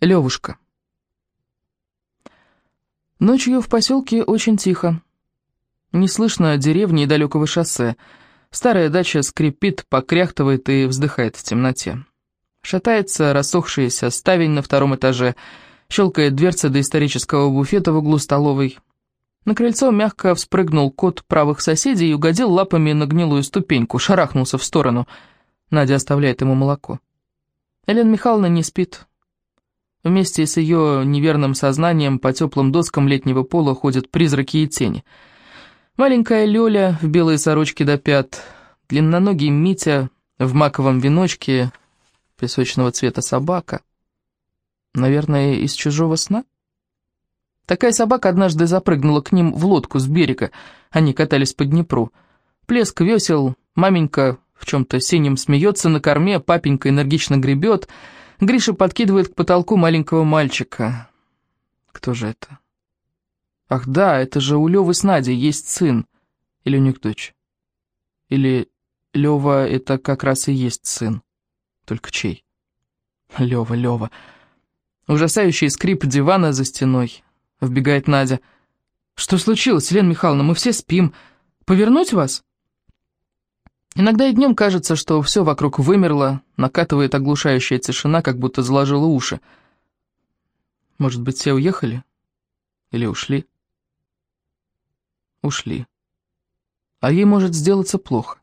Левушка. Ночью в поселке очень тихо. Не слышно деревни и далекого шоссе. Старая дача скрипит, покряхтывает и вздыхает в темноте. Шатается рассохшаяся ставень на втором этаже, щелкает дверца до исторического буфета в углу столовой. На крыльцо мягко вспрыгнул кот правых соседей и угодил лапами на гнилую ступеньку, шарахнулся в сторону. Надя оставляет ему молоко. Елена Михайловна не спит, Вместе с ее неверным сознанием по теплым доскам летнего пола ходят призраки и тени. Маленькая Лёля в белой сорочке до пят, длинноногий Митя в маковом веночке, песочного цвета собака. Наверное, из чужого сна? Такая собака однажды запрыгнула к ним в лодку с берега. Они катались по Днепру. Плеск весел, маменька в чем-то синем смеется на корме, папенька энергично гребет — Гриша подкидывает к потолку маленького мальчика. Кто же это? Ах да, это же у Левы с Надей есть сын. Или у них дочь. Или Лева это как раз и есть сын. Только чей? Лева, Лева. Ужасающий скрип дивана за стеной. Вбегает Надя. «Что случилось, Елена Михайловна? Мы все спим. Повернуть вас?» Иногда и днем кажется, что все вокруг вымерло, накатывает оглушающая тишина, как будто заложила уши. Может быть, все уехали? Или ушли? Ушли. А ей может сделаться плохо.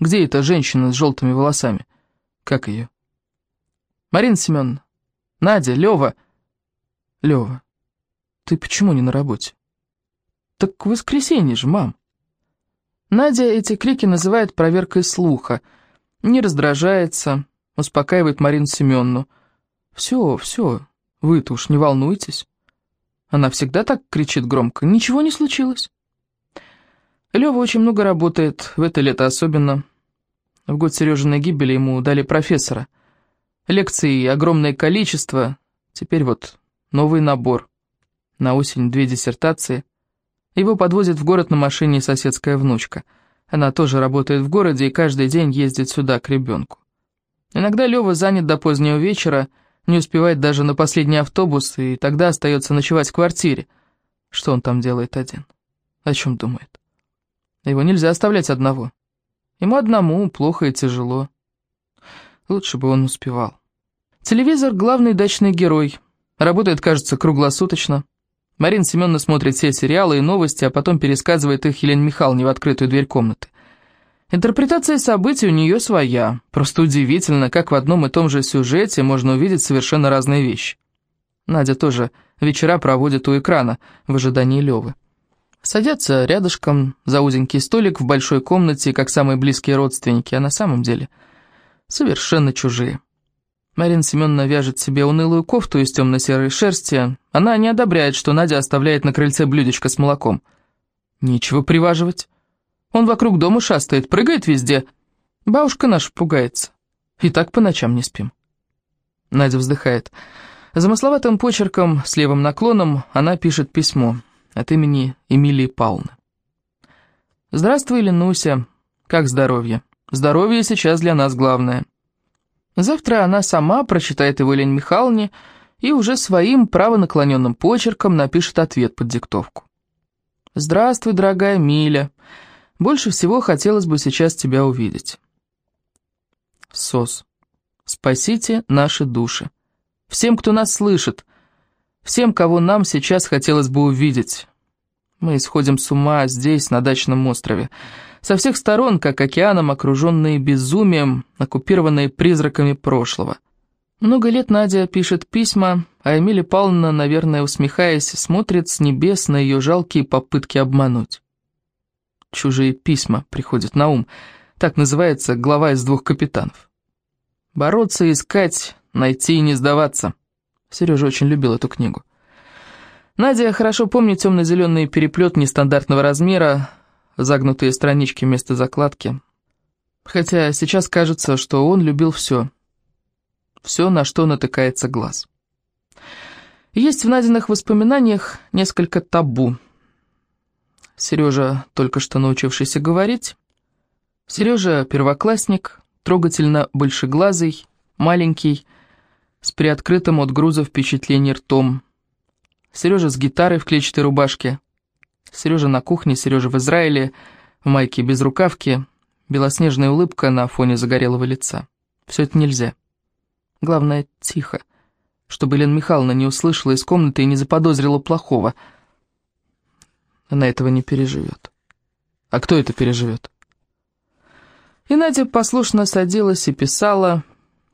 Где эта женщина с желтыми волосами? Как ее? Марина Семеновна. Надя, Лева. Лева, ты почему не на работе? Так воскресенье же, мам. Надя эти крики называет проверкой слуха. Не раздражается, успокаивает Марину Семеновну. «Все, все, вы-то уж не волнуйтесь». Она всегда так кричит громко. «Ничего не случилось». Лёва очень много работает, в это лето особенно. В год Сережиной гибели ему дали профессора. Лекций огромное количество, теперь вот новый набор. На осень две диссертации. Его подвозит в город на машине соседская внучка. Она тоже работает в городе и каждый день ездит сюда, к ребенку. Иногда Лёва занят до позднего вечера, не успевает даже на последний автобус, и тогда остается ночевать в квартире. Что он там делает один? О чем думает? Его нельзя оставлять одного. Ему одному плохо и тяжело. Лучше бы он успевал. Телевизор — главный дачный герой. Работает, кажется, круглосуточно. Марина Семеновна смотрит все сериалы и новости, а потом пересказывает их Елене Михайловне в открытую дверь комнаты. Интерпретация событий у нее своя. Просто удивительно, как в одном и том же сюжете можно увидеть совершенно разные вещи. Надя тоже вечера проводит у экрана в ожидании Левы. Садятся рядышком за узенький столик в большой комнате, как самые близкие родственники, а на самом деле совершенно чужие. Марина Семеновна вяжет себе унылую кофту из темно-серой шерсти. Она не одобряет, что Надя оставляет на крыльце блюдечко с молоком. Нечего приваживать. Он вокруг дома шастает, прыгает везде. Бабушка наша пугается. И так по ночам не спим. Надя вздыхает. Замысловатым почерком, с левым наклоном, она пишет письмо от имени Эмилии Павловны. «Здравствуй, Ленуся. Как здоровье? Здоровье сейчас для нас главное». Завтра она сама прочитает его Лене Михайловне и уже своим правонаклоненным почерком напишет ответ под диктовку. «Здравствуй, дорогая Миля. Больше всего хотелось бы сейчас тебя увидеть». СОС. Спасите наши души. Всем, кто нас слышит, всем, кого нам сейчас хотелось бы увидеть. Мы исходим с ума здесь, на дачном острове. Со всех сторон, как океаном, окруженные безумием, оккупированные призраками прошлого. Много лет Надя пишет письма, а Эмилия Павловна, наверное, усмехаясь, смотрит с небес на ее жалкие попытки обмануть. «Чужие письма» приходят на ум. Так называется глава из двух капитанов. Бороться, искать, найти и не сдаваться. Сережа очень любил эту книгу. Надя хорошо помнит темно-зеленый переплет нестандартного размера, загнутые странички вместо закладки. Хотя сейчас кажется, что он любил все. Все, на что натыкается глаз. Есть в Надиных воспоминаниях несколько табу. Сережа, только что научившийся говорить. Сережа первоклассник, трогательно большеглазый, маленький, с приоткрытым от груза впечатление ртом. Сережа с гитарой в клетчатой рубашке. Сережа на кухне, Сережа в Израиле, в майке без рукавки, белоснежная улыбка на фоне загорелого лица. Все это нельзя. Главное, тихо, чтобы Елена Михайловна не услышала из комнаты и не заподозрила плохого. Она этого не переживет. А кто это переживет? И Надя послушно садилась и писала,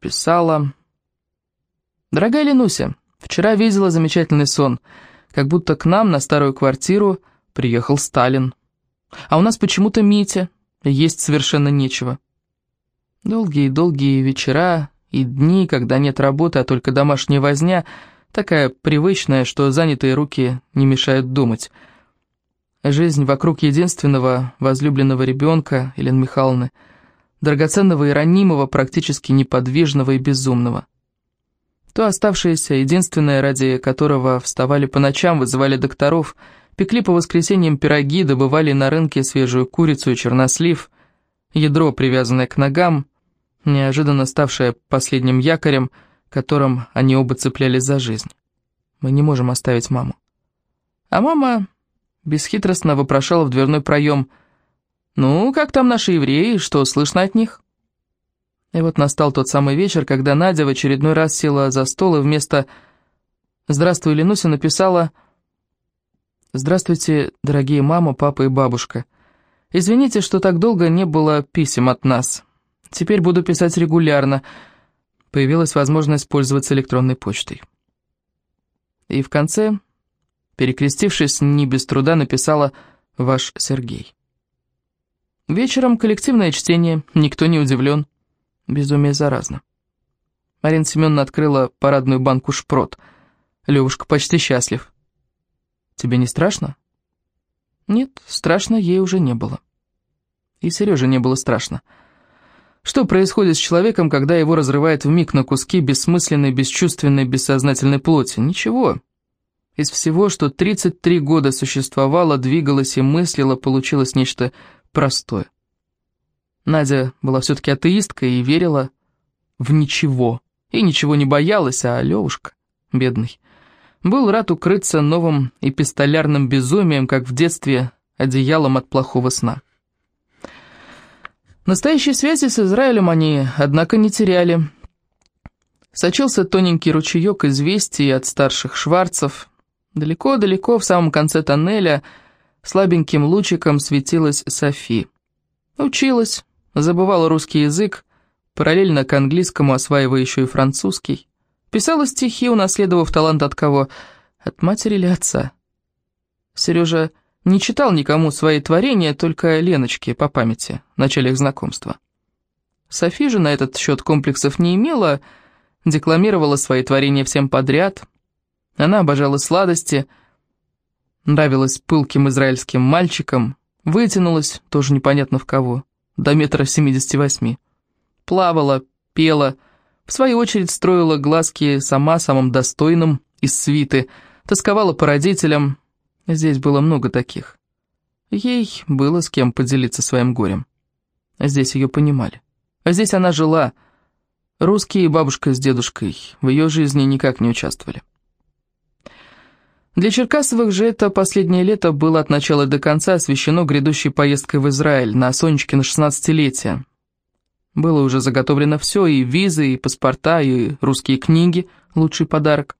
писала. «Дорогая Ленуся, вчера видела замечательный сон, как будто к нам на старую квартиру приехал Сталин. А у нас почему-то Митя, есть совершенно нечего. Долгие-долгие вечера и дни, когда нет работы, а только домашняя возня, такая привычная, что занятые руки не мешают думать. Жизнь вокруг единственного возлюбленного ребенка, Елены Михайловны, драгоценного и ранимого, практически неподвижного и безумного. То оставшееся, единственное, ради которого вставали по ночам, вызывали докторов, пекли по воскресеньям пироги, добывали на рынке свежую курицу и чернослив, ядро, привязанное к ногам, неожиданно ставшее последним якорем, которым они оба цеплялись за жизнь. Мы не можем оставить маму. А мама бесхитростно вопрошала в дверной проем – «Ну, как там наши евреи? Что слышно от них?» И вот настал тот самый вечер, когда Надя в очередной раз села за стол и вместо «Здравствуй, Ленуся» написала «Здравствуйте, дорогие мама, папа и бабушка. Извините, что так долго не было писем от нас. Теперь буду писать регулярно». Появилась возможность пользоваться электронной почтой. И в конце, перекрестившись, не без труда написала «Ваш Сергей». Вечером коллективное чтение, никто не удивлен. Безумие заразно. Марина Семеновна открыла парадную банку шпрот. Левушка почти счастлив. Тебе не страшно? Нет, страшно ей уже не было. И Сереже не было страшно. Что происходит с человеком, когда его разрывает в миг на куски бессмысленной, бесчувственной, бессознательной плоти? Ничего. Из всего, что 33 года существовало, двигалось и мыслило, получилось нечто простое. Надя была все-таки атеисткой и верила в ничего. И ничего не боялась, а Левушка, бедный, был рад укрыться новым эпистолярным безумием, как в детстве одеялом от плохого сна. Настоящей связи с Израилем они, однако, не теряли. Сочился тоненький ручеек известий от старших шварцев. Далеко-далеко в самом конце тоннеля – Слабеньким лучиком светилась Софи. Училась, забывала русский язык, параллельно к английскому осваивая еще и французский. Писала стихи, унаследовав талант от кого? От матери или отца? Сережа не читал никому свои творения, только Леночке по памяти, в начале их знакомства. Софи же на этот счет комплексов не имела, декламировала свои творения всем подряд. Она обожала сладости – Нравилась пылким израильским мальчикам, вытянулась, тоже непонятно в кого, до метра семидесяти восьми. Плавала, пела, в свою очередь строила глазки сама самым достойным из свиты, тосковала по родителям. Здесь было много таких. Ей было с кем поделиться своим горем. Здесь ее понимали. А здесь она жила. Русские бабушка с дедушкой в ее жизни никак не участвовали. Для Черкасовых же это последнее лето было от начала до конца освещено грядущей поездкой в Израиль на Сонечкино 16-летие. Было уже заготовлено все, и визы, и паспорта, и русские книги, лучший подарок.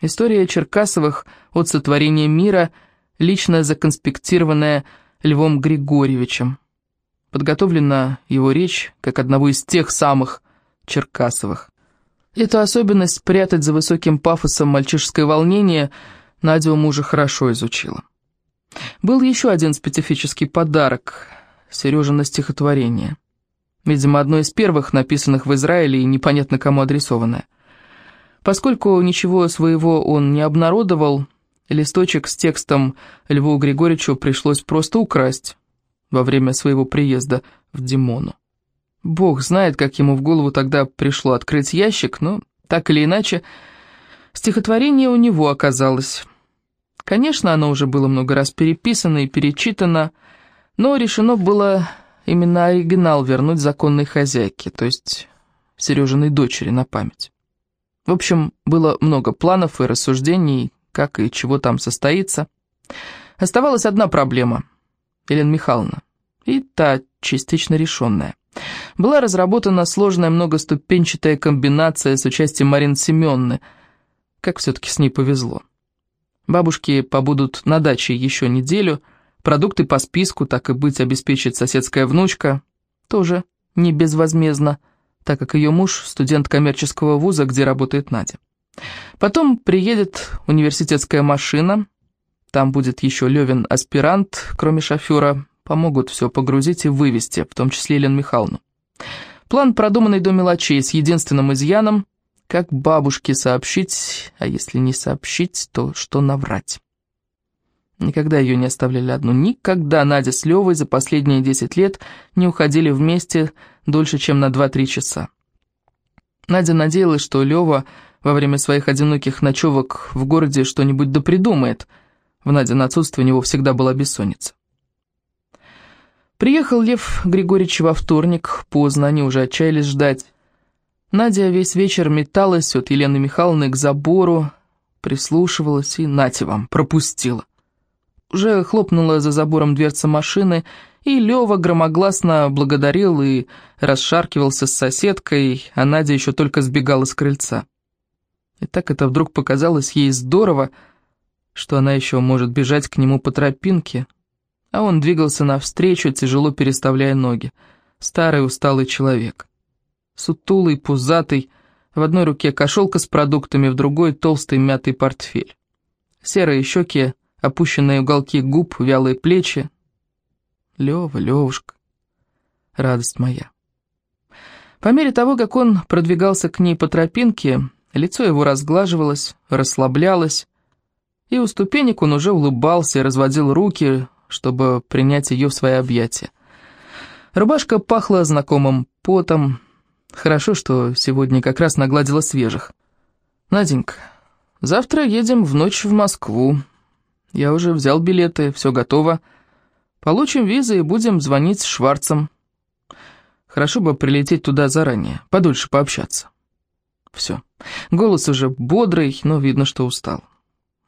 История Черкасовых от сотворения мира, лично законспектированная Львом Григорьевичем. Подготовлена его речь, как одного из тех самых Черкасовых. Эту особенность прятать за высоким пафосом мальчишеское волнение Надя мужа хорошо изучила. Был еще один специфический подарок — Сережина стихотворение. Видимо, одно из первых, написанных в Израиле и непонятно кому адресованное. Поскольку ничего своего он не обнародовал, листочек с текстом Льву Григорьевичу пришлось просто украсть во время своего приезда в Димону. Бог знает, как ему в голову тогда пришло открыть ящик, но так или иначе, стихотворение у него оказалось. Конечно, оно уже было много раз переписано и перечитано, но решено было именно оригинал вернуть законной хозяйке, то есть Сережиной дочери на память. В общем, было много планов и рассуждений, как и чего там состоится. Оставалась одна проблема — Елена Михайловна, и та частично решенная. Была разработана сложная многоступенчатая комбинация с участием Марины Семенны. Как все-таки с ней повезло. Бабушки побудут на даче еще неделю, продукты по списку, так и быть, обеспечит соседская внучка, тоже не безвозмездно, так как ее муж – студент коммерческого вуза, где работает Надя. Потом приедет университетская машина, там будет еще Левин аспирант, кроме шофера, помогут все погрузить и вывести, в том числе Елену Михайловну. План продуманный до мелочей, с единственным изъяном, как бабушке сообщить, а если не сообщить, то что наврать. Никогда ее не оставляли одну. Никогда Надя с Левой за последние 10 лет не уходили вместе дольше, чем на 2-3 часа. Надя надеялась, что Лева во время своих одиноких ночевок в городе что-нибудь допридумает. В Наде на отсутствие у него всегда была бессонница. Приехал Лев Григорьевич во вторник, поздно, они уже отчаялись ждать. Надя весь вечер металась от Елены Михайловны к забору, прислушивалась и, нате вам, пропустила. Уже хлопнула за забором дверца машины, и Лёва громогласно благодарил и расшаркивался с соседкой, а Надя еще только сбегала с крыльца. И так это вдруг показалось ей здорово, что она еще может бежать к нему по тропинке, а он двигался навстречу, тяжело переставляя ноги. Старый усталый человек. Сутулый, пузатый, в одной руке кошелка с продуктами, в другой толстый мятый портфель. Серые щеки опущенные уголки губ, вялые плечи. Лёва, Лёвушка, радость моя. По мере того, как он продвигался к ней по тропинке, лицо его разглаживалось, расслаблялось, и у ступенек он уже улыбался и разводил руки, чтобы принять ее в свои объятия. Рубашка пахла знакомым потом. Хорошо, что сегодня как раз нагладила свежих. «Наденька, завтра едем в ночь в Москву», я уже взял билеты, все готово. Получим визы и будем звонить с Шварцем. Хорошо бы прилететь туда заранее, подольше пообщаться. Все. Голос уже бодрый, но видно, что устал.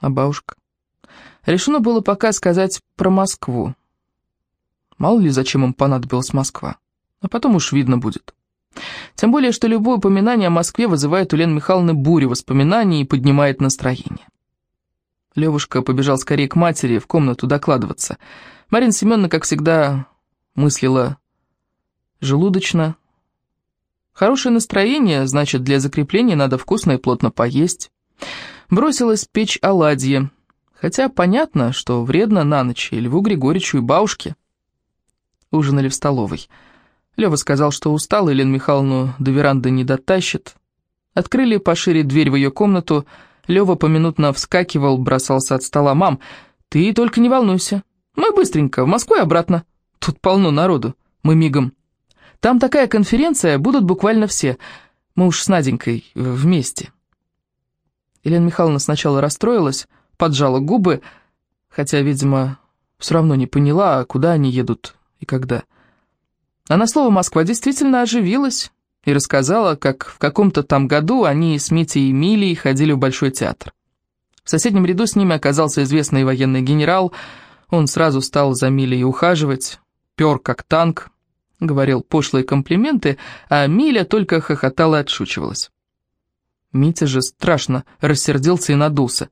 А бабушка? Решено было пока сказать про Москву. Мало ли, зачем им понадобилась Москва. А потом уж видно будет. Тем более, что любое упоминание о Москве вызывает у Лены Михайловны бурю воспоминаний и поднимает настроение. Левушка побежал скорее к матери, в комнату докладываться. Марина Семеновна, как всегда, мыслила желудочно. Хорошее настроение, значит, для закрепления надо вкусно и плотно поесть. Бросилась печь оладьи, хотя понятно, что вредно на ночь и Льву Григорьевичу, и бабушке. Ужинали в столовой. Лева сказал, что устал, и Лену Михайловну до веранды не дотащит. Открыли пошире дверь в ее комнату, Лёва поминутно вскакивал, бросался от стола. «Мам, ты только не волнуйся. Мы быстренько, в Москву и обратно. Тут полно народу. Мы мигом. Там такая конференция, будут буквально все. Мы уж с Наденькой вместе». Елена Михайловна сначала расстроилась, поджала губы, хотя, видимо, все равно не поняла, куда они едут и когда. А на слово «Москва» действительно оживилась, и рассказала, как в каком-то там году они с Митей и Милей ходили в Большой театр. В соседнем ряду с ними оказался известный военный генерал, он сразу стал за Милей ухаживать, пер как танк, говорил пошлые комплименты, а Миля только хохотала и отшучивалась. Митя же страшно рассердился и надулся.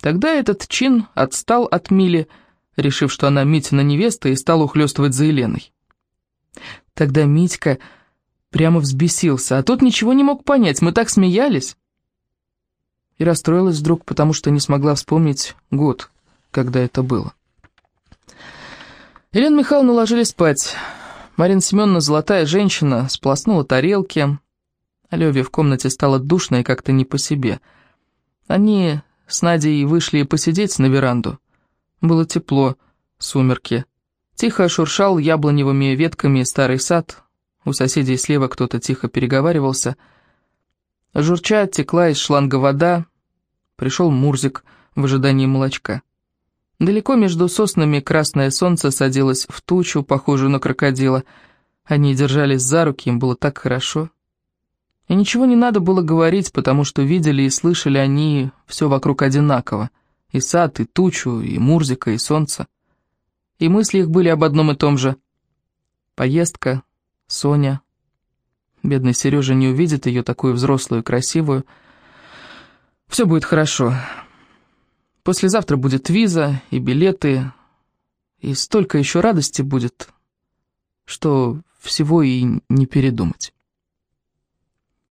Тогда этот чин отстал от Мили, решив, что она Митина невеста, и стал ухлёстывать за Еленой. Тогда Митька Прямо взбесился, а тот ничего не мог понять, мы так смеялись. И расстроилась вдруг, потому что не смогла вспомнить год, когда это было. Елена Михайловна ложили спать. Марина Семеновна, золотая женщина, сполоснула тарелки. А Леве в комнате стало душно и как-то не по себе. Они с Надей вышли посидеть на веранду. Было тепло, сумерки. Тихо шуршал яблоневыми ветками старый сад, у соседей слева кто-то тихо переговаривался. Журча текла из шланга вода. Пришел Мурзик в ожидании молочка. Далеко между соснами красное солнце садилось в тучу, похожую на крокодила. Они держались за руки, им было так хорошо. И ничего не надо было говорить, потому что видели и слышали они все вокруг одинаково. И сад, и тучу, и Мурзика, и солнце. И мысли их были об одном и том же. Поездка, Соня. Бедный Сережа не увидит ее такую взрослую и красивую. Все будет хорошо. Послезавтра будет виза и билеты, и столько еще радости будет, что всего и не передумать.